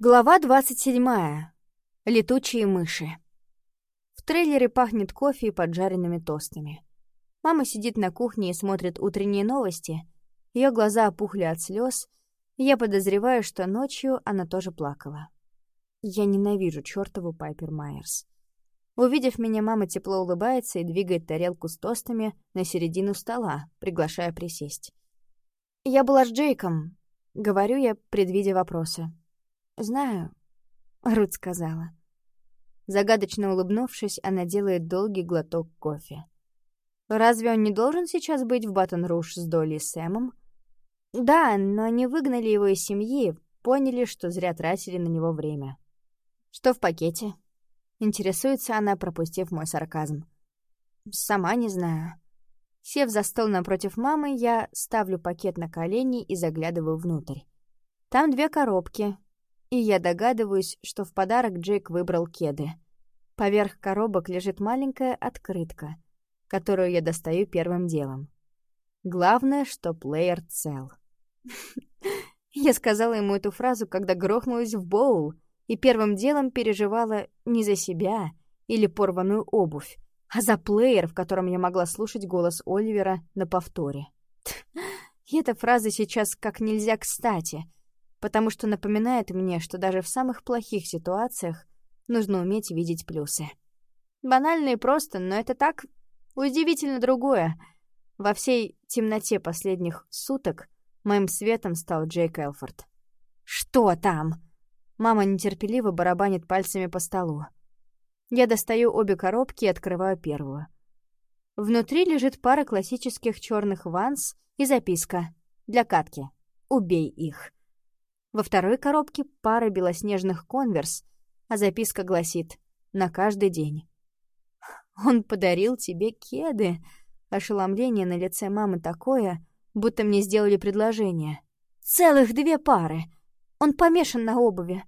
Глава 27. Летучие мыши. В трейлере пахнет кофе и поджаренными тостами. Мама сидит на кухне и смотрит утренние новости. Ее глаза опухли от слез, я подозреваю, что ночью она тоже плакала. Я ненавижу чертову Пайпер Майерс. Увидев меня, мама тепло улыбается и двигает тарелку с тостами на середину стола, приглашая присесть. «Я была с Джейком», — говорю я, предвидя вопросы. «Знаю», — Рут сказала. Загадочно улыбнувшись, она делает долгий глоток кофе. «Разве он не должен сейчас быть в Баттон-Руш с Долли и Сэмом?» «Да, но они выгнали его из семьи, поняли, что зря тратили на него время». «Что в пакете?» Интересуется она, пропустив мой сарказм. «Сама не знаю». Сев за стол напротив мамы, я ставлю пакет на колени и заглядываю внутрь. Там две коробки, и я догадываюсь, что в подарок Джейк выбрал кеды. Поверх коробок лежит маленькая открытка, которую я достаю первым делом. Главное, что плеер цел. Я сказала ему эту фразу, когда грохнулась в боул, и первым делом переживала не за себя или порванную обувь, а за плеер, в котором я могла слушать голос Оливера на повторе. И эта фраза сейчас как нельзя кстати — потому что напоминает мне, что даже в самых плохих ситуациях нужно уметь видеть плюсы. Банально и просто, но это так удивительно другое. Во всей темноте последних суток моим светом стал Джейк Элфорд. «Что там?» Мама нетерпеливо барабанит пальцами по столу. Я достаю обе коробки и открываю первую. Внутри лежит пара классических черных ванс и записка «Для катки. Убей их». Во второй коробке пара белоснежных конверс, а записка гласит «На каждый день». «Он подарил тебе кеды». Ошеломление на лице мамы такое, будто мне сделали предложение. «Целых две пары! Он помешан на обуви.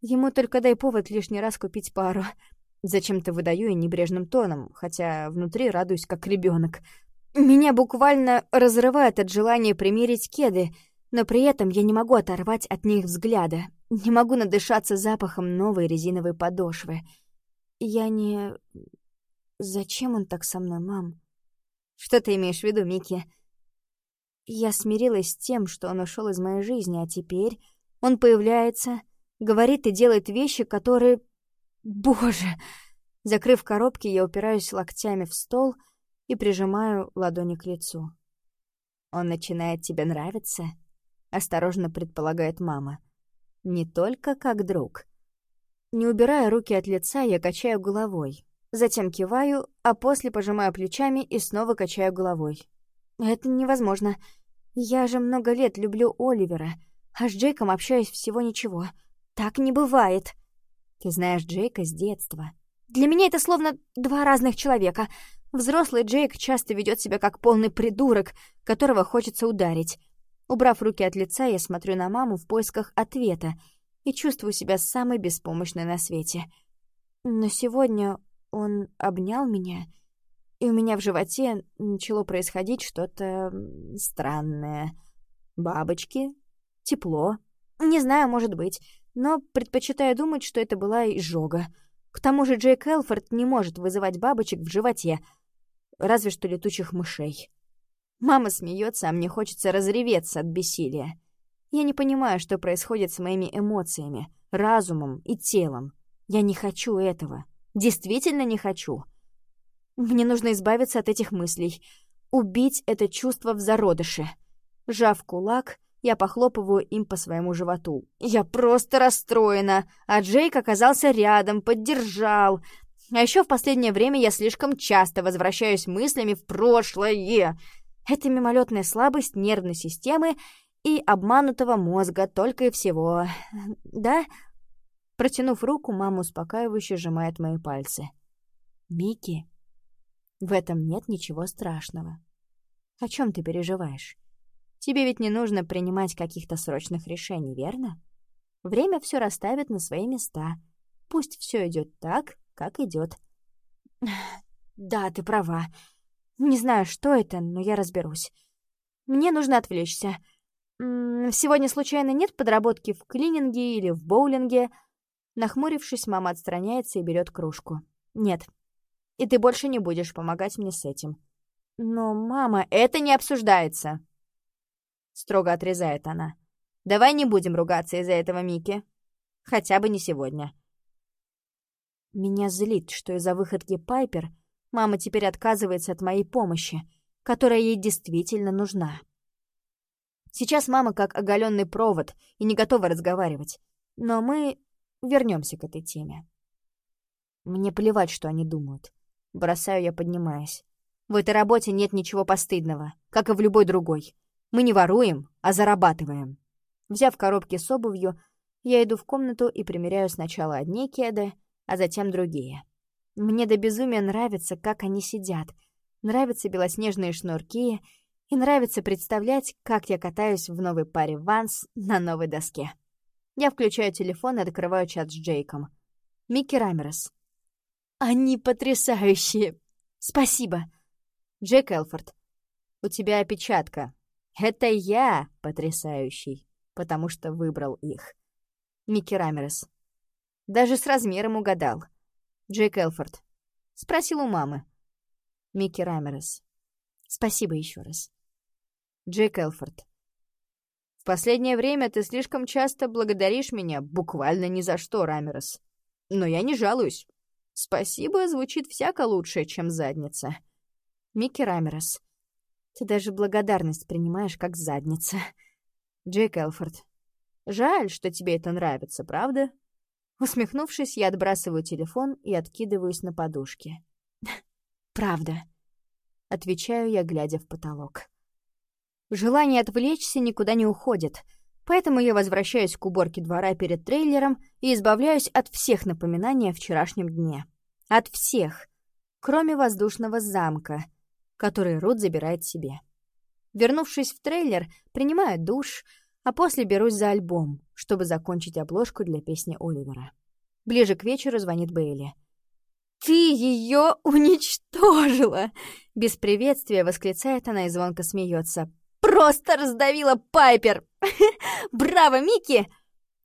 Ему только дай повод лишний раз купить пару». Зачем-то выдаю я небрежным тоном, хотя внутри радуюсь, как ребенок. Меня буквально разрывает от желания примерить кеды — но при этом я не могу оторвать от них взгляда, не могу надышаться запахом новой резиновой подошвы. Я не... Зачем он так со мной, мам? Что ты имеешь в виду, Микки? Я смирилась с тем, что он ушел из моей жизни, а теперь он появляется, говорит и делает вещи, которые... Боже! Закрыв коробки, я упираюсь локтями в стол и прижимаю ладони к лицу. Он начинает тебе нравиться? — осторожно предполагает мама. «Не только как друг». Не убирая руки от лица, я качаю головой. Затем киваю, а после пожимаю плечами и снова качаю головой. «Это невозможно. Я же много лет люблю Оливера, а с Джейком общаюсь всего ничего. Так не бывает». «Ты знаешь Джейка с детства». «Для меня это словно два разных человека. Взрослый Джейк часто ведет себя как полный придурок, которого хочется ударить. Убрав руки от лица, я смотрю на маму в поисках ответа и чувствую себя самой беспомощной на свете. Но сегодня он обнял меня, и у меня в животе начало происходить что-то странное. Бабочки, тепло. Не знаю, может быть, но предпочитаю думать, что это была изжога. К тому же Джейк Элфорд не может вызывать бабочек в животе, разве что летучих мышей. Мама смеется, а мне хочется разреветься от бессилия. Я не понимаю, что происходит с моими эмоциями, разумом и телом. Я не хочу этого. Действительно не хочу. Мне нужно избавиться от этих мыслей. Убить это чувство в зародыше. Жав кулак, я похлопываю им по своему животу. Я просто расстроена, а Джейк оказался рядом, поддержал. А еще в последнее время я слишком часто возвращаюсь мыслями в прошлое. Это мимолетная слабость нервной системы и обманутого мозга только и всего. Да? Протянув руку, мама успокаивающе сжимает мои пальцы. Мики, в этом нет ничего страшного. О чем ты переживаешь? Тебе ведь не нужно принимать каких-то срочных решений, верно? Время все расставит на свои места. Пусть все идет так, как идет. Да, ты права. Не знаю, что это, но я разберусь. Мне нужно отвлечься. «Сегодня случайно нет подработки в клининге или в боулинге?» Нахмурившись, мама отстраняется и берет кружку. «Нет. И ты больше не будешь помогать мне с этим». «Но, мама, это не обсуждается!» Строго отрезает она. «Давай не будем ругаться из-за этого, Мики. Хотя бы не сегодня». Меня злит, что из-за выходки Пайпер мама теперь отказывается от моей помощи, которая ей действительно нужна. Сейчас мама как оголенный провод и не готова разговаривать. Но мы вернемся к этой теме. Мне плевать, что они думают. Бросаю я, поднимаясь. В этой работе нет ничего постыдного, как и в любой другой. Мы не воруем, а зарабатываем. Взяв коробки с обувью, я иду в комнату и примеряю сначала одни кеды, а затем другие. Мне до безумия нравится, как они сидят. Нравятся белоснежные шнурки и нравится представлять, как я катаюсь в новой паре Ванс на новой доске. Я включаю телефон и открываю чат с Джейком. Микки Рамерес. «Они потрясающие! Спасибо!» Джейк Элфорд. «У тебя опечатка. Это я потрясающий, потому что выбрал их». Микки Рамерес. Даже с размером угадал. Джейк Элфорд. Спросил у мамы. Микки Рамерес. Спасибо еще раз. Джейк Элфорд. «В последнее время ты слишком часто благодаришь меня, буквально ни за что, Рамерос. Но я не жалуюсь. Спасибо звучит всяко лучше, чем задница». Микки Рамерос. «Ты даже благодарность принимаешь как задница». Джейк Элфорд. «Жаль, что тебе это нравится, правда?» Усмехнувшись, я отбрасываю телефон и откидываюсь на подушке. «Правда», — отвечаю я, глядя в потолок. Желание отвлечься никуда не уходит, поэтому я возвращаюсь к уборке двора перед трейлером и избавляюсь от всех напоминаний о вчерашнем дне. От всех, кроме воздушного замка, который Рут забирает себе. Вернувшись в трейлер, принимаю душ, а после берусь за альбом, чтобы закончить обложку для песни Оливера. Ближе к вечеру звонит Бейли. «Ты ее уничтожила!» Без приветствия восклицает она и звонко смеется. Просто раздавила Пайпер! Браво, Микки!»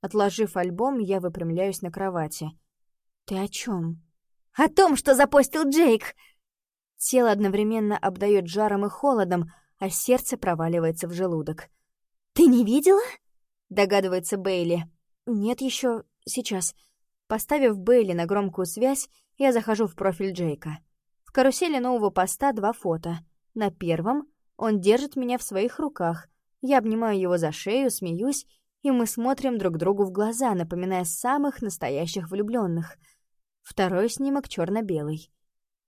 Отложив альбом, я выпрямляюсь на кровати. «Ты о чем? «О том, что запостил Джейк!» Тело одновременно обдает жаром и холодом, а сердце проваливается в желудок. «Ты не видела?» — догадывается Бейли. «Нет еще. Сейчас». Поставив Бейли на громкую связь, я захожу в профиль Джейка. В карусели нового поста два фото. На первом он держит меня в своих руках. Я обнимаю его за шею, смеюсь, и мы смотрим друг другу в глаза, напоминая самых настоящих влюбленных. Второй снимок черно белый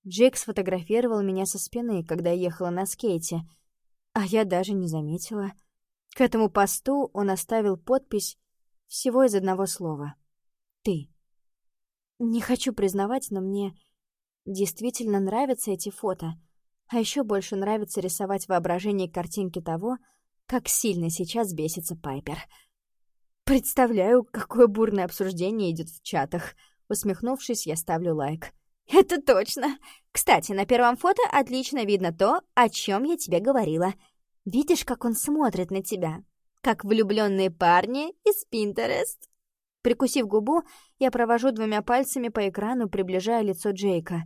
Джейк сфотографировал меня со спины, когда я ехала на скейте, а я даже не заметила. К этому посту он оставил подпись всего из одного слова. «Ты». Не хочу признавать, но мне действительно нравятся эти фото — а еще больше нравится рисовать в воображении картинки того, как сильно сейчас бесится Пайпер. Представляю, какое бурное обсуждение идет в чатах. Усмехнувшись, я ставлю лайк. Это точно. Кстати, на первом фото отлично видно то, о чем я тебе говорила. Видишь, как он смотрит на тебя? Как влюбленные парни из Пинтерест. Прикусив губу, я провожу двумя пальцами по экрану, приближая лицо Джейка.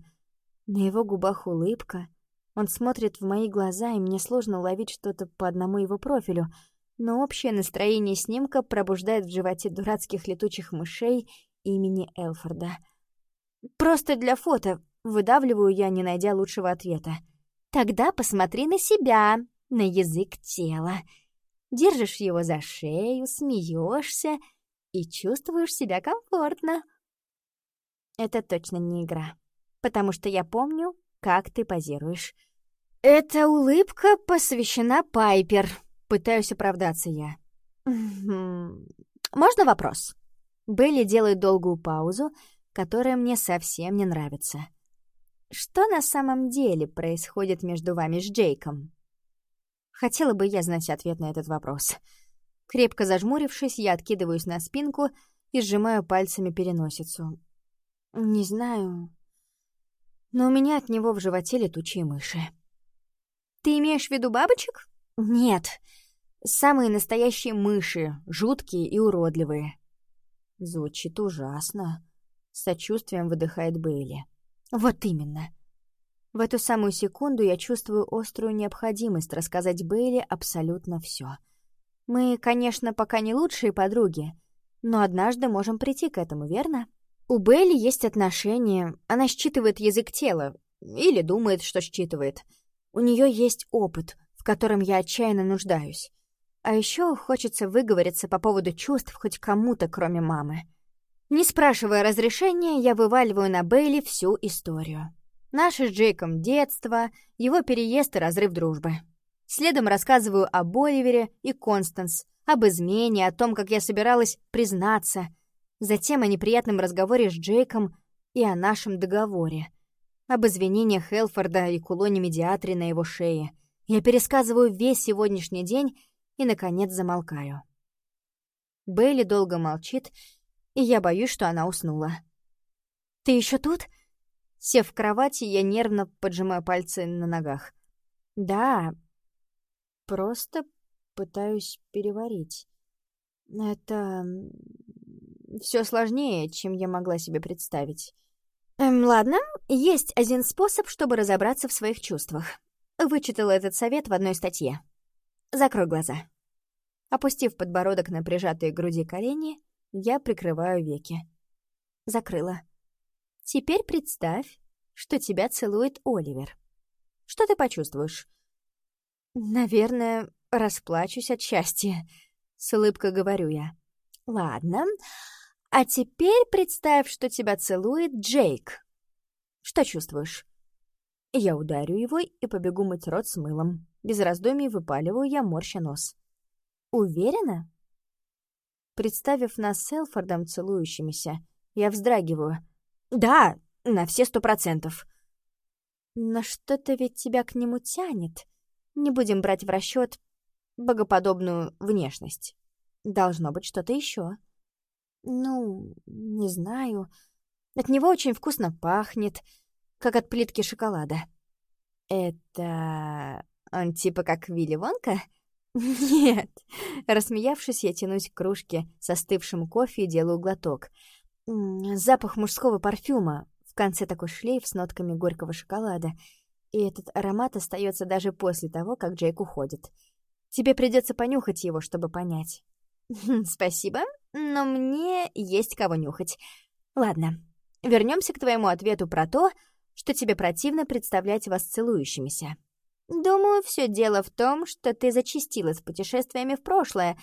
На его губах улыбка, он смотрит в мои глаза, и мне сложно уловить что-то по одному его профилю, но общее настроение снимка пробуждает в животе дурацких летучих мышей имени Элфорда. «Просто для фото», — выдавливаю я, не найдя лучшего ответа. «Тогда посмотри на себя, на язык тела. Держишь его за шею, смеешься и чувствуешь себя комфортно». Это точно не игра, потому что я помню, как ты позируешь. Эта улыбка посвящена Пайпер. Пытаюсь оправдаться я. Можно вопрос? Белли делает долгую паузу, которая мне совсем не нравится. Что на самом деле происходит между вами с Джейком? Хотела бы я знать ответ на этот вопрос. Крепко зажмурившись, я откидываюсь на спинку и сжимаю пальцами переносицу. Не знаю но у меня от него в животе летучие мыши. «Ты имеешь в виду бабочек?» «Нет. Самые настоящие мыши, жуткие и уродливые. Звучит ужасно. Сочувствием выдыхает Бейли. Вот именно. В эту самую секунду я чувствую острую необходимость рассказать Бейли абсолютно все. Мы, конечно, пока не лучшие подруги, но однажды можем прийти к этому, верно? У Бейли есть отношения, она считывает язык тела, или думает, что считывает. У нее есть опыт, в котором я отчаянно нуждаюсь. А еще хочется выговориться по поводу чувств хоть кому-то, кроме мамы. Не спрашивая разрешения, я вываливаю на Бейли всю историю. Наше с Джейком детство, его переезд и разрыв дружбы. Следом рассказываю об Оливере и Констанс, об измене, о том, как я собиралась признаться. Затем о неприятном разговоре с Джейком и о нашем договоре. Об извинениях Элфорда и кулоне-медиатре на его шее. Я пересказываю весь сегодняшний день и, наконец, замолкаю. Бейли долго молчит, и я боюсь, что она уснула. «Ты еще тут?» Сев в кровати, я нервно поджимаю пальцы на ногах. «Да, просто пытаюсь переварить. Это все сложнее, чем я могла себе представить. Эм, ладно, есть один способ, чтобы разобраться в своих чувствах. Вычитала этот совет в одной статье. Закрой глаза. Опустив подбородок на прижатые к груди колени, я прикрываю веки. Закрыла. Теперь представь, что тебя целует Оливер. Что ты почувствуешь? Наверное, расплачусь от счастья. С улыбкой говорю я. Ладно. А теперь представь, что тебя целует Джейк. Что чувствуешь? Я ударю его и побегу мыть рот с мылом. Без раздумий выпаливаю я, морща нос. Уверена? Представив нас с Элфордом целующимися, я вздрагиваю — да, на все сто процентов. Но что-то ведь тебя к нему тянет. Не будем брать в расчет богоподобную внешность. Должно быть что-то еще. Ну, не знаю. От него очень вкусно пахнет, как от плитки шоколада. Это... он типа как Вилли Вонка? Нет. Рассмеявшись, я тянусь к кружке со остывшим кофе и делаю глоток — Запах мужского парфюма, в конце такой шлейф с нотками горького шоколада. И этот аромат остается даже после того, как Джейк уходит. Тебе придется понюхать его, чтобы понять. Спасибо, но мне есть кого нюхать. Ладно, вернемся к твоему ответу про то, что тебе противно представлять вас целующимися. Думаю, все дело в том, что ты зачастила с путешествиями в прошлое,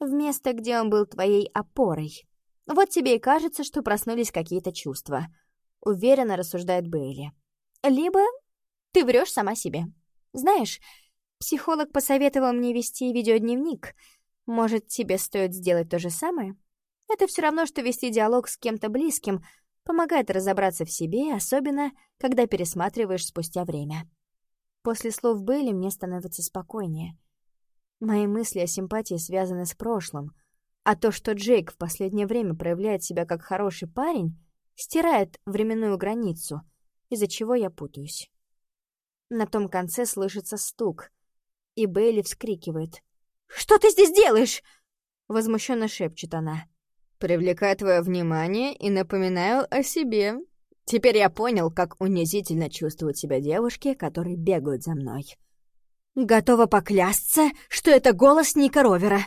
в место, где он был твоей опорой. Вот тебе и кажется, что проснулись какие-то чувства. Уверенно рассуждает Бейли. Либо ты врешь сама себе. Знаешь, психолог посоветовал мне вести видеодневник. Может, тебе стоит сделать то же самое? Это все равно, что вести диалог с кем-то близким, помогает разобраться в себе, особенно, когда пересматриваешь спустя время. После слов Бейли мне становится спокойнее. Мои мысли о симпатии связаны с прошлым — а то, что Джейк в последнее время проявляет себя как хороший парень, стирает временную границу, из-за чего я путаюсь. На том конце слышится стук, и Бейли вскрикивает. «Что ты здесь делаешь?» Возмущенно шепчет она. «Привлекаю твое внимание и напоминаю о себе. Теперь я понял, как унизительно чувствуют себя девушки, которые бегают за мной». «Готова поклясться, что это голос Ника Ровера!»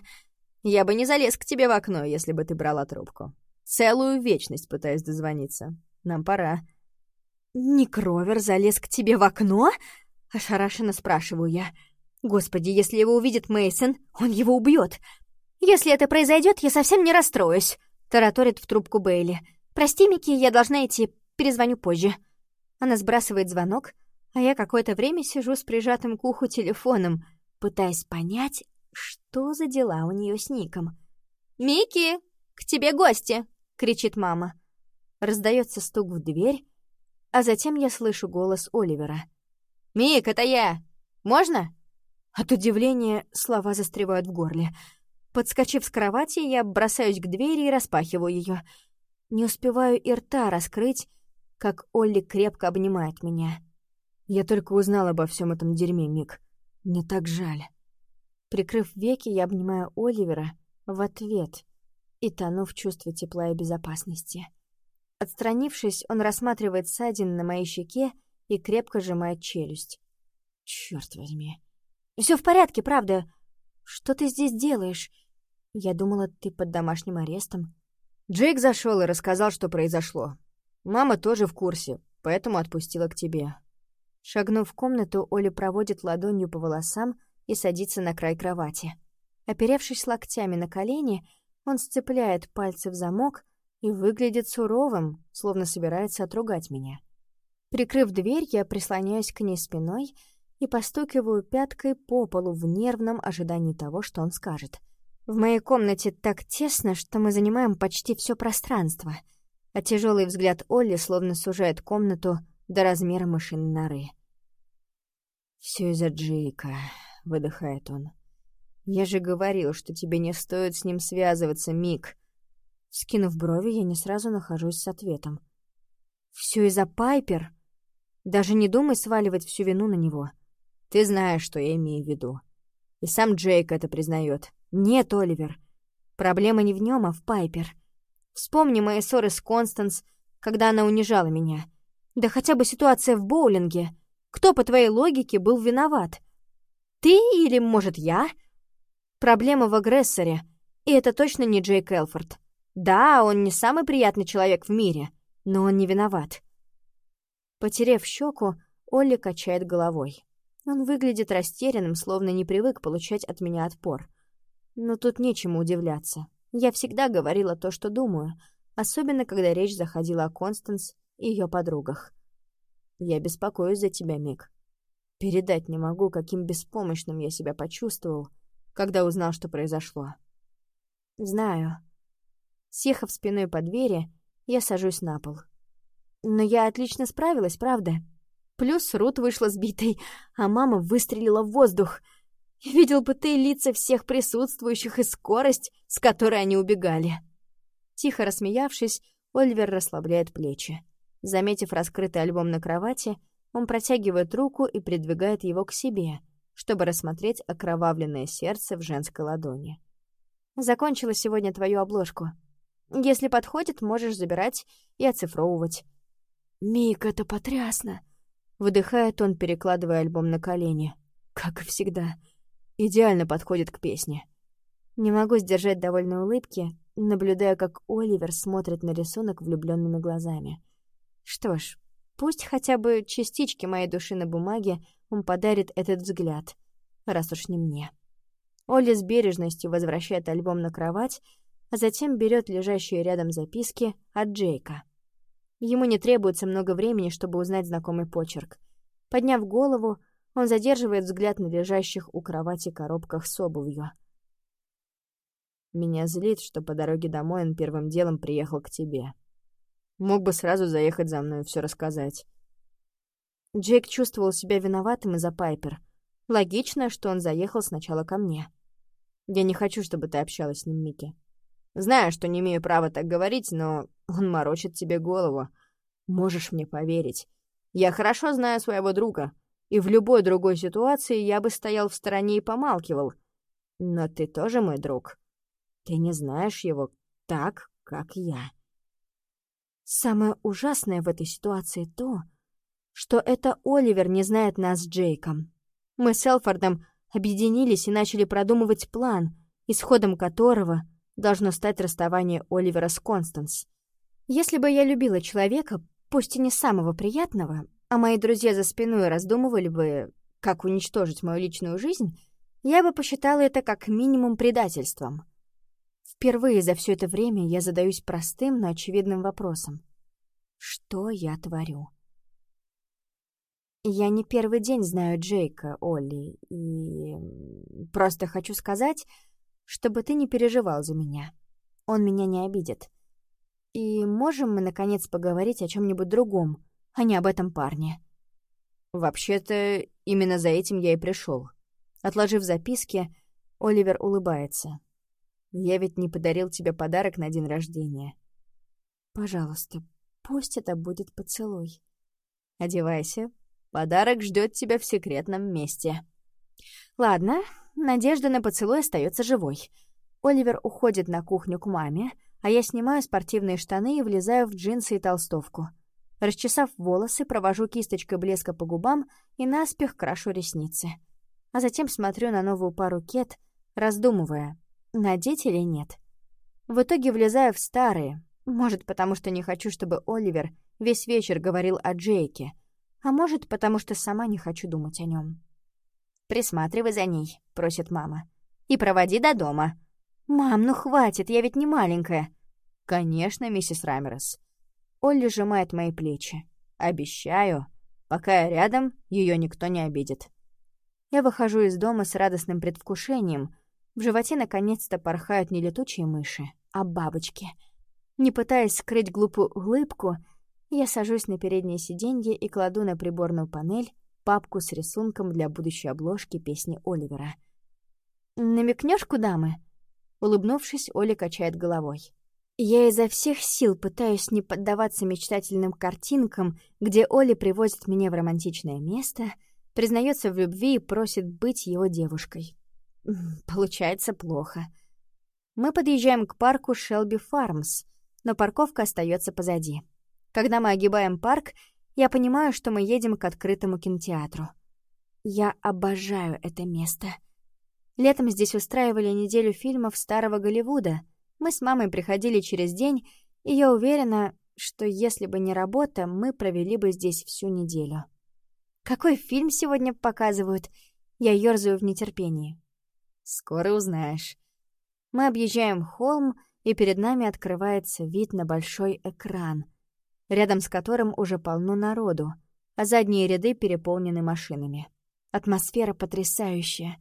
Я бы не залез к тебе в окно, если бы ты брала трубку. Целую вечность пытаюсь дозвониться. Нам пора». «Ник Ровер залез к тебе в окно?» — ошарашенно спрашиваю я. «Господи, если его увидит Мейсон, он его убьет. Если это произойдет, я совсем не расстроюсь», — тараторит в трубку Бейли. «Прости, Микки, я должна идти. Перезвоню позже». Она сбрасывает звонок, а я какое-то время сижу с прижатым к уху телефоном, пытаясь понять, что за дела у нее с Ником? «Микки, к тебе гости!» — кричит мама. Раздается стук в дверь, а затем я слышу голос Оливера. «Мик, это я! Можно?» От удивления слова застревают в горле. Подскочив с кровати, я бросаюсь к двери и распахиваю ее. Не успеваю и рта раскрыть, как Олли крепко обнимает меня. «Я только узнал обо всем этом дерьме, Мик. Мне так жаль». Прикрыв веки, я обнимаю Оливера в ответ и тону в чувстве тепла и безопасности. Отстранившись, он рассматривает ссадин на моей щеке и крепко сжимает челюсть. Черт возьми. Все в порядке, правда. Что ты здесь делаешь? Я думала, ты под домашним арестом. Джейк зашел и рассказал, что произошло. Мама тоже в курсе, поэтому отпустила к тебе. Шагнув в комнату, Оля проводит ладонью по волосам и садится на край кровати. Оперевшись локтями на колени, он сцепляет пальцы в замок и выглядит суровым, словно собирается отругать меня. Прикрыв дверь, я прислоняюсь к ней спиной и постукиваю пяткой по полу в нервном ожидании того, что он скажет. В моей комнате так тесно, что мы занимаем почти все пространство, а тяжелый взгляд Олли словно сужает комнату до размера мышиной норы. Все из-за Джейка», — выдыхает он. «Я же говорил, что тебе не стоит с ним связываться, Мик». Скинув брови, я не сразу нахожусь с ответом. Все из-за Пайпер? Даже не думай сваливать всю вину на него. Ты знаешь, что я имею в виду. И сам Джейк это признает. Нет, Оливер. Проблема не в нем, а в Пайпер. Вспомни мои ссоры с Констанс, когда она унижала меня. Да хотя бы ситуация в боулинге. Кто, по твоей логике, был виноват? Ты или, может, я? Проблема в агрессоре, и это точно не Джейк Элфорд. Да, он не самый приятный человек в мире, но он не виноват. Потерев щеку, Олли качает головой. Он выглядит растерянным, словно не привык получать от меня отпор. Но тут нечему удивляться. Я всегда говорила то, что думаю, особенно когда речь заходила о Констанс и ее подругах. «Я беспокоюсь за тебя, Мик», Передать не могу, каким беспомощным я себя почувствовал, когда узнал, что произошло. Знаю. Съехав спиной по двери, я сажусь на пол. Но я отлично справилась, правда? Плюс Рут вышла сбитой, а мама выстрелила в воздух. Видел бы ты лица всех присутствующих и скорость, с которой они убегали. Тихо рассмеявшись, Ольвер расслабляет плечи. Заметив раскрытый альбом на кровати, он протягивает руку и придвигает его к себе, чтобы рассмотреть окровавленное сердце в женской ладони. «Закончила сегодня твою обложку. Если подходит, можешь забирать и оцифровывать». «Мик, это потрясно!» — выдыхает он, перекладывая альбом на колени. «Как и всегда. Идеально подходит к песне». Не могу сдержать довольной улыбки, наблюдая, как Оливер смотрит на рисунок влюбленными глазами. Что ж, Пусть хотя бы частички моей души на бумаге он подарит этот взгляд, раз уж не мне. Оля с бережностью возвращает альбом на кровать, а затем берет лежащие рядом записки от Джейка. Ему не требуется много времени, чтобы узнать знакомый почерк. Подняв голову, он задерживает взгляд на лежащих у кровати коробках с обувью. «Меня злит, что по дороге домой он первым делом приехал к тебе», Мог бы сразу заехать за мной и все рассказать. Джейк чувствовал себя виноватым из-за Пайпер. Логично, что он заехал сначала ко мне. Я не хочу, чтобы ты общалась с ним, Микки. Знаю, что не имею права так говорить, но он морочит тебе голову. Можешь мне поверить. Я хорошо знаю своего друга, и в любой другой ситуации я бы стоял в стороне и помалкивал. Но ты тоже мой друг. Ты не знаешь его так, как я. Самое ужасное в этой ситуации то, что это Оливер не знает нас с Джейком. Мы с Элфордом объединились и начали продумывать план, исходом которого должно стать расставание Оливера с Констанс. Если бы я любила человека, пусть и не самого приятного, а мои друзья за спиной раздумывали бы, как уничтожить мою личную жизнь, я бы посчитала это как минимум предательством. Впервые за все это время я задаюсь простым, но очевидным вопросом. Что я творю? Я не первый день знаю Джейка, Олли, и просто хочу сказать, чтобы ты не переживал за меня. Он меня не обидит. И можем мы, наконец, поговорить о чем нибудь другом, а не об этом парне. Вообще-то, именно за этим я и пришел. Отложив записки, Оливер улыбается. Я ведь не подарил тебе подарок на день рождения. Пожалуйста, пусть это будет поцелуй. Одевайся. Подарок ждет тебя в секретном месте. Ладно, надежда на поцелуй остается живой. Оливер уходит на кухню к маме, а я снимаю спортивные штаны и влезаю в джинсы и толстовку. Расчесав волосы, провожу кисточкой блеска по губам и наспех крашу ресницы. А затем смотрю на новую пару кет, раздумывая, надеть или нет. В итоге влезаю в старые, может, потому что не хочу, чтобы Оливер весь вечер говорил о Джейке, а может, потому что сама не хочу думать о нем. «Присматривай за ней», — просит мама. «И проводи до дома». «Мам, ну хватит, я ведь не маленькая». «Конечно, миссис Рамерес». Олли сжимает мои плечи. «Обещаю, пока я рядом, ее никто не обидит». Я выхожу из дома с радостным предвкушением. В животе наконец-то порхают не летучие мыши, а бабочки. Не пытаясь скрыть глупую улыбку, я сажусь на переднее сиденье и кладу на приборную панель папку с рисунком для будущей обложки песни Оливера. «Намекнешь, куда мы?» Улыбнувшись, Оля качает головой. Я изо всех сил пытаюсь не поддаваться мечтательным картинкам, где Оля привозит меня в романтичное место, признается в любви и просит быть его девушкой. Получается плохо. Мы подъезжаем к парку Шелби Фармс, но парковка остается позади. Когда мы огибаем парк, я понимаю, что мы едем к открытому кинотеатру. Я обожаю это место. Летом здесь устраивали неделю фильмов старого Голливуда. Мы с мамой приходили через день, и я уверена, что если бы не работа, мы провели бы здесь всю неделю. Какой фильм сегодня показывают? Я ёрзаю в нетерпении. Скоро узнаешь. Мы объезжаем холм, и перед нами открывается вид на большой экран — рядом с которым уже полно народу, а задние ряды переполнены машинами. Атмосфера потрясающая.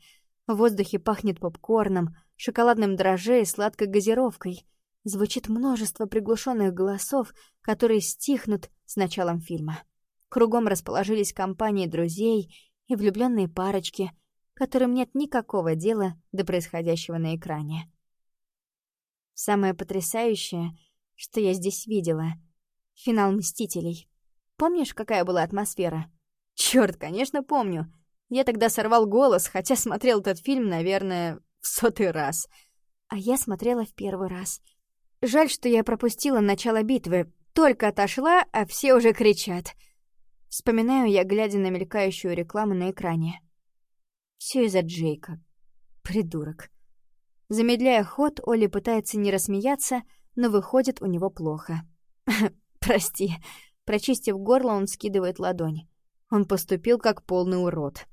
В воздухе пахнет попкорном, шоколадным дрожжей и сладкой газировкой. Звучит множество приглушенных голосов, которые стихнут с началом фильма. Кругом расположились компании друзей и влюбленные парочки, которым нет никакого дела до происходящего на экране. Самое потрясающее, что я здесь видела — Финал «Мстителей». Помнишь, какая была атмосфера? Чёрт, конечно, помню. Я тогда сорвал голос, хотя смотрел этот фильм, наверное, в сотый раз. А я смотрела в первый раз. Жаль, что я пропустила начало битвы. Только отошла, а все уже кричат. Вспоминаю я, глядя на мелькающую рекламу на экране. Все из-за Джейка. Придурок. Замедляя ход, Оли пытается не рассмеяться, но выходит у него плохо. «Прости». Прочистив горло, он скидывает ладонь. Он поступил как полный урод.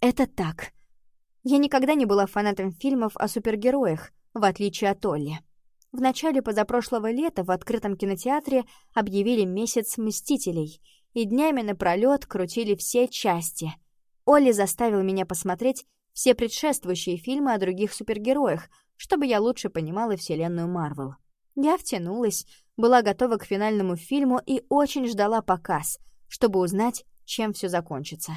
«Это так. Я никогда не была фанатом фильмов о супергероях, в отличие от Олли. В начале позапрошлого лета в открытом кинотеатре объявили месяц «Мстителей», и днями напролёт крутили все части. Олли заставил меня посмотреть все предшествующие фильмы о других супергероях, чтобы я лучше понимала вселенную Марвел. Я втянулась, была готова к финальному фильму и очень ждала показ, чтобы узнать, чем все закончится.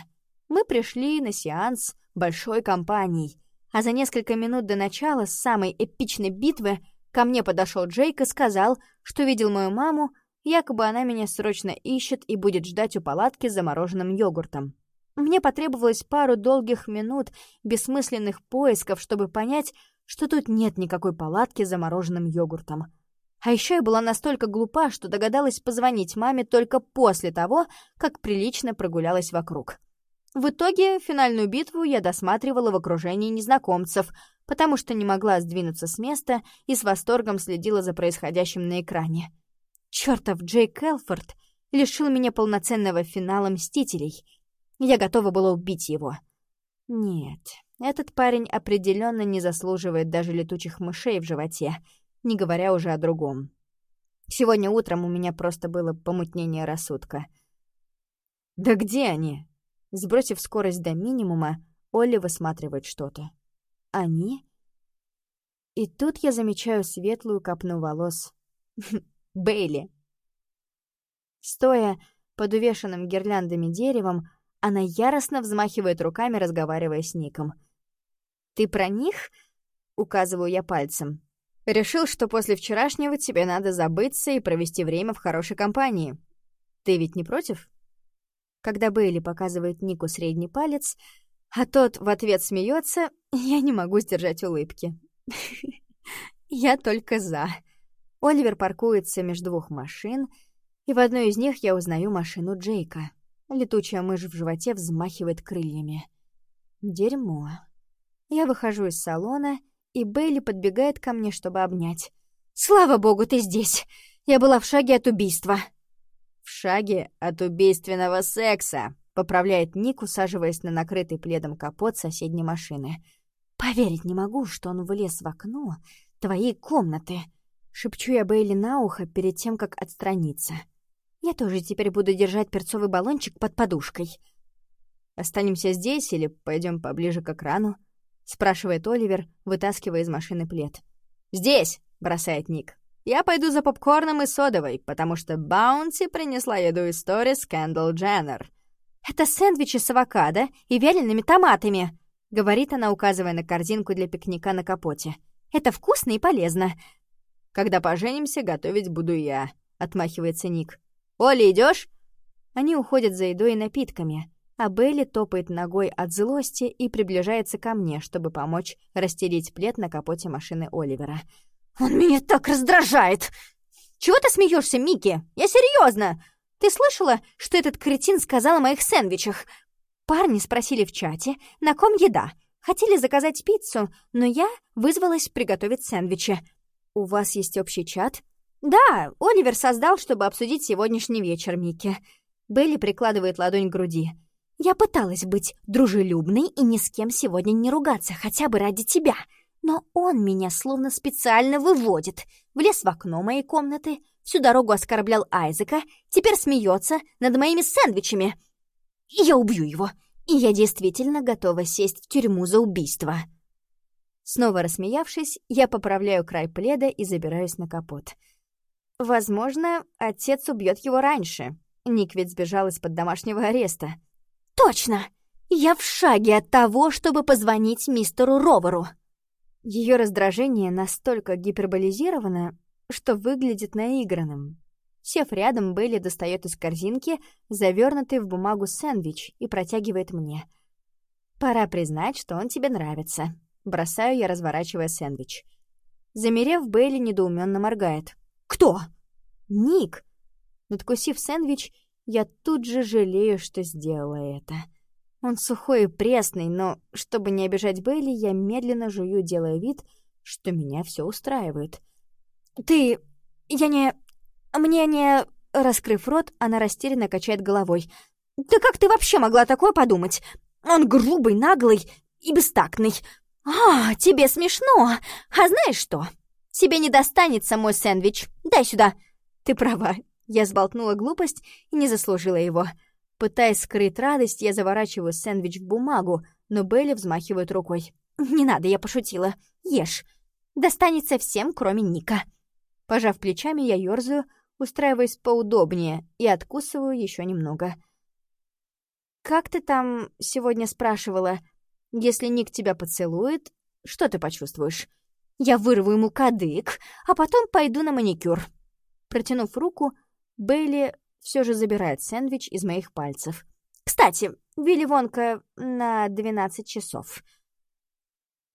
Мы пришли на сеанс большой компанией, а за несколько минут до начала самой эпичной битвы ко мне подошел Джейк и сказал, что видел мою маму, якобы она меня срочно ищет и будет ждать у палатки с замороженным йогуртом. Мне потребовалось пару долгих минут бессмысленных поисков, чтобы понять, что тут нет никакой палатки с замороженным йогуртом. А еще я была настолько глупа, что догадалась позвонить маме только после того, как прилично прогулялась вокруг. В итоге финальную битву я досматривала в окружении незнакомцев, потому что не могла сдвинуться с места и с восторгом следила за происходящим на экране. Чёртов Джейк Элфорд лишил меня полноценного финала «Мстителей». Я готова была убить его. Нет, этот парень определенно не заслуживает даже летучих мышей в животе — не говоря уже о другом. Сегодня утром у меня просто было помутнение рассудка. «Да где они?» Сбросив скорость до минимума, Олли высматривает что-то. «Они?» И тут я замечаю светлую копну волос. Бейли. Стоя под увешанным гирляндами деревом, она яростно взмахивает руками, разговаривая с Ником. «Ты про них?» — указываю я пальцем. Решил, что после вчерашнего тебе надо забыться и провести время в хорошей компании. Ты ведь не против? Когда Бейли показывает Нику средний палец, А тот в ответ смеется, я не могу сдержать улыбки. Я только за. Оливер паркуется между двух машин, и в одной из них я узнаю машину Джейка. Летучая мышь в животе взмахивает крыльями. Дерьмо. Я выхожу из салона, и Бейли подбегает ко мне, чтобы обнять. «Слава богу, ты здесь! Я была в шаге от убийства!» «В шаге от убийственного секса!» — поправляет Ник, усаживаясь на накрытый пледом капот соседней машины. «Поверить не могу, что он влез в окно твоей комнаты!» Шепчу я Бейли на ухо перед тем, как отстраниться. «Я тоже теперь буду держать перцовый баллончик под подушкой». «Останемся здесь или пойдем поближе к экрану?» — спрашивает Оливер, вытаскивая из машины плед. «Здесь!» — бросает Ник. Я пойду за попкорном и содовой, потому что Баунти принесла еду из сторис Кэндалл Дженнер. «Это сэндвичи с авокадо и вялеными томатами», — говорит она, указывая на корзинку для пикника на капоте. «Это вкусно и полезно». «Когда поженимся, готовить буду я», — отмахивается Ник. «Оля, идешь? Они уходят за едой и напитками, а Белли топает ногой от злости и приближается ко мне, чтобы помочь расстелить плед на капоте машины Оливера. «Он меня так раздражает!» «Чего ты смеешься, Микки? Я серьезно! Ты слышала, что этот кретин сказал о моих сэндвичах? Парни спросили в чате, на ком еда. Хотели заказать пиццу, но я вызвалась приготовить сэндвичи. У вас есть общий чат? Да, Оливер создал, чтобы обсудить сегодняшний вечер, Микки. Белли прикладывает ладонь к груди. Я пыталась быть дружелюбной и ни с кем сегодня не ругаться, хотя бы ради тебя. Но он меня словно специально выводит. Влез в окно моей комнаты, всю дорогу оскорблял Айзека, теперь смеется над моими сэндвичами. И я убью его. И я действительно готова сесть в тюрьму за убийство. Снова рассмеявшись, я поправляю край пледа и забираюсь на капот. Возможно, отец убьет его раньше. Ник ведь сбежал из-под домашнего ареста. Точно! Я в шаге от того, чтобы позвонить мистеру Роверу. Ее раздражение настолько гиперболизировано, что выглядит наигранным. Сев рядом, Белли достает из корзинки завернутый в бумагу сэндвич и протягивает мне. «Пора признать, что он тебе нравится». Бросаю я, разворачивая сэндвич. Замерев, Бейли недоуменно моргает. «Кто?» «Ник!» Надкусив сэндвич, я тут же жалею, что сделала это. Он сухой и пресный, но, чтобы не обижать Бейли, я медленно жую, делая вид, что меня все устраивает. «Ты... я не... мне не...» Раскрыв рот, она растерянно качает головой. «Да как ты вообще могла такое подумать? Он грубый, наглый и бестактный. А, тебе смешно. А знаешь что? Тебе не достанется мой сэндвич. Дай сюда». «Ты права». Я сболтнула глупость и не заслужила его. Пытаясь скрыть радость, я заворачиваю сэндвич в бумагу, но Белли взмахивает рукой. «Не надо, я пошутила. Ешь. Достанется всем, кроме Ника». Пожав плечами, я ёрзаю, устраиваясь поудобнее и откусываю еще немного. «Как ты там сегодня спрашивала? Если Ник тебя поцелует, что ты почувствуешь?» «Я вырву ему кадык, а потом пойду на маникюр». Протянув руку, Бейли все же забирает сэндвич из моих пальцев. «Кстати, Вилли Вонка на 12 часов».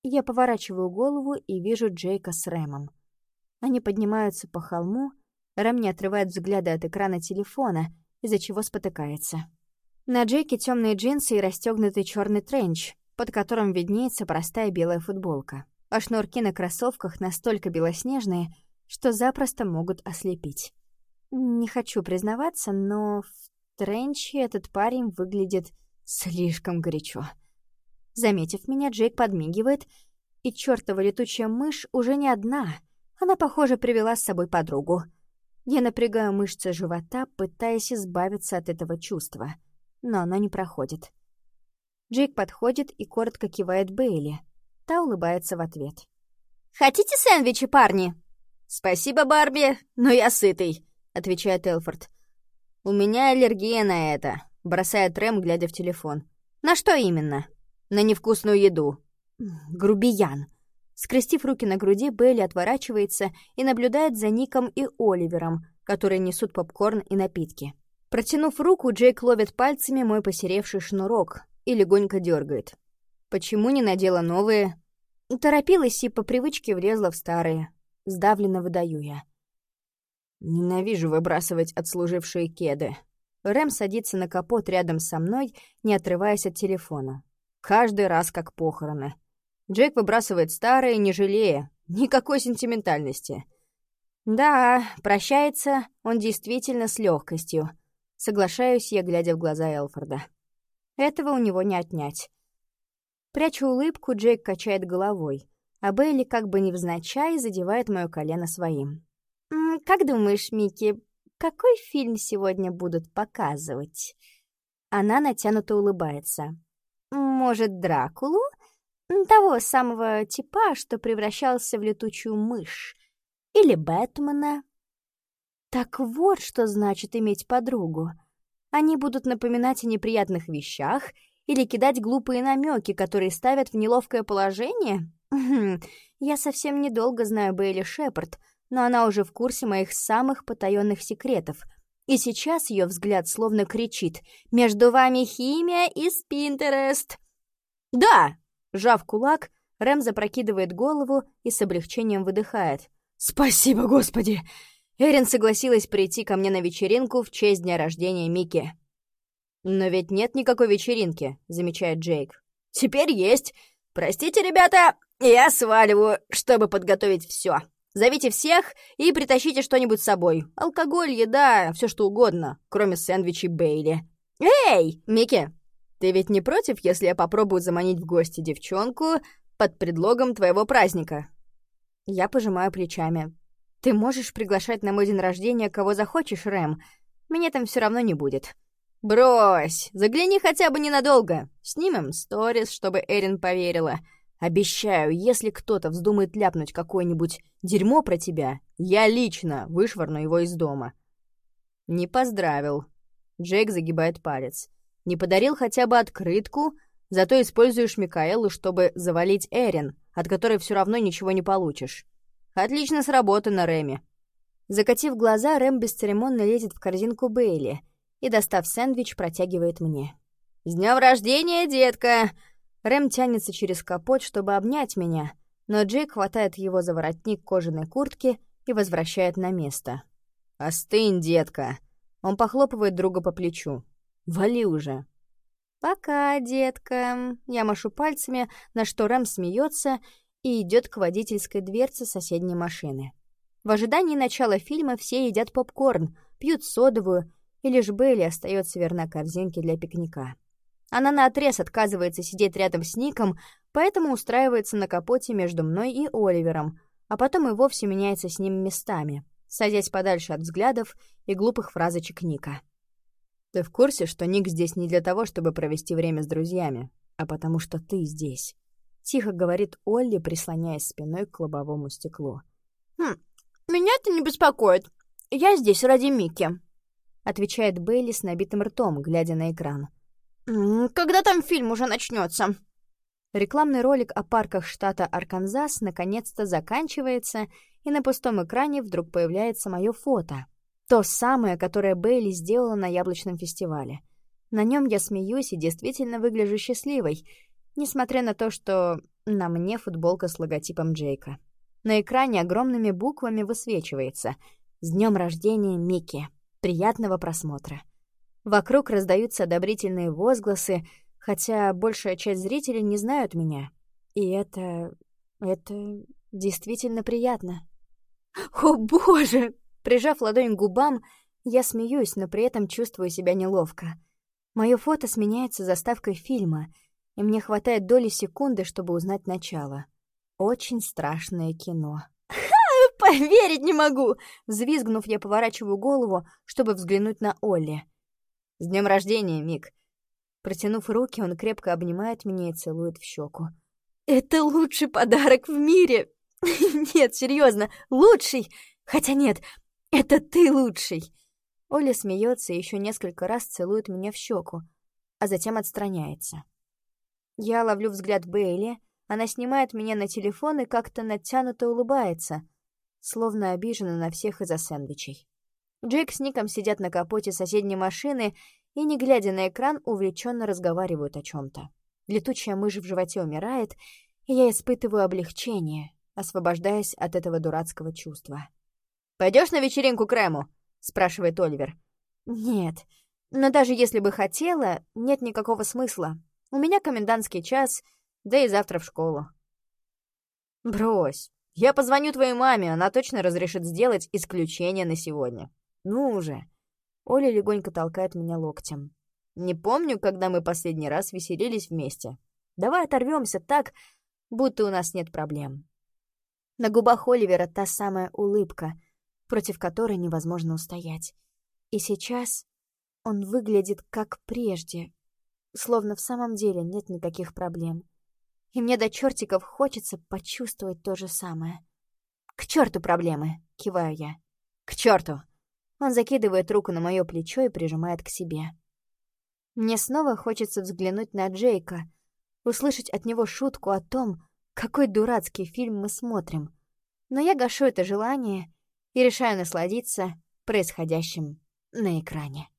Я поворачиваю голову и вижу Джейка с Рэмом. Они поднимаются по холму, Рэм не отрывает взгляда от экрана телефона, из-за чего спотыкается. На Джейке темные джинсы и расстегнутый черный тренч, под которым виднеется простая белая футболка, а шнурки на кроссовках настолько белоснежные, что запросто могут ослепить. Не хочу признаваться, но в тренче этот парень выглядит слишком горячо. Заметив меня, Джейк подмигивает, и чертова летучая мышь уже не одна. Она, похоже, привела с собой подругу. Я напрягаю мышцы живота, пытаясь избавиться от этого чувства, но оно не проходит. Джейк подходит и коротко кивает Бейли. Та улыбается в ответ. «Хотите сэндвичи, парни?» «Спасибо, Барби, но я сытый», — отвечает Элфорд. «У меня аллергия на это», — бросает Рэм, глядя в телефон. «На что именно?» «На невкусную еду». «Грубиян». Скрестив руки на груди, Белли отворачивается и наблюдает за Ником и Оливером, которые несут попкорн и напитки. Протянув руку, Джейк ловит пальцами мой посеревший шнурок и легонько дергает. Почему не надела новые? Торопилась и по привычке влезла в старые. Сдавленно выдаю я. Ненавижу выбрасывать отслужившие кеды. Рэм садится на капот рядом со мной, не отрываясь от телефона. Каждый раз как похороны. Джейк выбрасывает старые, не жалея. Никакой сентиментальности. Да, прощается он действительно с легкостью. Соглашаюсь я, глядя в глаза Элфорда. Этого у него не отнять. Прячу улыбку, Джейк качает головой, а Бейли как бы невзначай задевает мое колено своим. «Как думаешь, Микки, какой фильм сегодня будут показывать?» Она натянуто улыбается. «Может, Дракулу? Того самого типа, что превращался в летучую мышь. Или Бэтмена?» Так вот, что значит иметь подругу. Они будут напоминать о неприятных вещах или кидать глупые намеки, которые ставят в неловкое положение? Я совсем недолго знаю Бейли Шепард, но она уже в курсе моих самых потаенных секретов. И сейчас ее взгляд словно кричит «Между вами химия и спинтерест!» «Да!» — сжав кулак, Рэм запрокидывает голову и с облегчением выдыхает. «Спасибо, Господи! Эрин согласилась прийти ко мне на вечеринку в честь дня рождения Мики. «Но ведь нет никакой вечеринки», — замечает Джейк. «Теперь есть. Простите, ребята, я сваливаю, чтобы подготовить все. Зовите всех и притащите что-нибудь с собой. Алкоголь, еда, все что угодно, кроме сэндвичей Бейли. Эй, Микки, ты ведь не против, если я попробую заманить в гости девчонку под предлогом твоего праздника?» Я пожимаю плечами. Ты можешь приглашать на мой день рождения кого захочешь, Рэм. Меня там все равно не будет. Брось, загляни хотя бы ненадолго. Снимем сторис, чтобы Эрин поверила. Обещаю, если кто-то вздумает ляпнуть какое-нибудь дерьмо про тебя, я лично вышвырну его из дома. Не поздравил. Джейк загибает палец. Не подарил хотя бы открытку, зато используешь Микаэлу, чтобы завалить Эрин, от которой все равно ничего не получишь. Отлично сработано, Рэми. Закатив глаза, Рэм бесцеремонно лезет в корзинку Бейли и, достав сэндвич, протягивает мне. «С днем рождения, детка!» Рэм тянется через капот, чтобы обнять меня, но Джейк хватает его за воротник кожаной куртки и возвращает на место. «Остынь, детка!» Он похлопывает друга по плечу. «Вали уже!» «Пока, детка!» Я машу пальцами, на что Рэм смеется и идет к водительской дверце соседней машины. В ожидании начала фильма все едят попкорн, пьют содовую, и лишь Белли остается верна корзинке для пикника. Она наотрез отказывается сидеть рядом с Ником, поэтому устраивается на капоте между мной и Оливером, а потом и вовсе меняется с ним местами, садясь подальше от взглядов и глупых фразочек Ника. «Ты в курсе, что Ник здесь не для того, чтобы провести время с друзьями, а потому что ты здесь?» — тихо говорит Олли, прислоняясь спиной к лобовому стеклу. «Хм, меня это не беспокоит. Я здесь ради Микки», — отвечает Бейли с набитым ртом, глядя на экран. «Когда там фильм уже начнется?» Рекламный ролик о парках штата Арканзас наконец-то заканчивается, и на пустом экране вдруг появляется мое фото. То самое, которое Бейли сделала на Яблочном фестивале. На нем я смеюсь и действительно выгляжу счастливой — несмотря на то, что на мне футболка с логотипом Джейка. На экране огромными буквами высвечивается «С днем рождения, Микки! Приятного просмотра!». Вокруг раздаются одобрительные возгласы, хотя большая часть зрителей не знают меня. И это... это действительно приятно. «О, боже!» Прижав ладонь к губам, я смеюсь, но при этом чувствую себя неловко. Мое фото сменяется заставкой фильма — и мне хватает доли секунды, чтобы узнать начало. Очень страшное кино. «Ха! Поверить не могу!» Взвизгнув, я поворачиваю голову, чтобы взглянуть на Олли. «С днем рождения, Мик!» Протянув руки, он крепко обнимает меня и целует в щеку. «Это лучший подарок в мире!» «Нет, серьезно, лучший! Хотя нет, это ты лучший!» Оля смеется и еще несколько раз целует меня в щеку, а затем отстраняется. Я ловлю взгляд Бейли, она снимает меня на телефон и как-то натянуто улыбается, словно обижена на всех из-за сэндвичей. Джейк с Ником сидят на капоте соседней машины и, не глядя на экран, увлеченно разговаривают о чем то Летучая мышь в животе умирает, и я испытываю облегчение, освобождаясь от этого дурацкого чувства. Пойдешь на вечеринку к Рэму?» — спрашивает Оливер. «Нет. Но даже если бы хотела, нет никакого смысла. У меня комендантский час, да и завтра в школу». «Брось. Я позвоню твоей маме, она точно разрешит сделать исключение на сегодня. Ну уже». Оля легонько толкает меня локтем. «Не помню, когда мы последний раз веселились вместе. Давай оторвемся так, будто у нас нет проблем». На губах Оливера та самая улыбка, против которой невозможно устоять. И сейчас он выглядит как прежде, словно в самом деле нет никаких проблем. И мне до чертиков хочется почувствовать то же самое. «К черту проблемы!» — киваю я. «К черту!» Он закидывает руку на мое плечо и прижимает к себе. Мне снова хочется взглянуть на Джейка, услышать от него шутку о том, какой дурацкий фильм мы смотрим. Но я гашу это желание и решаю насладиться происходящим на экране.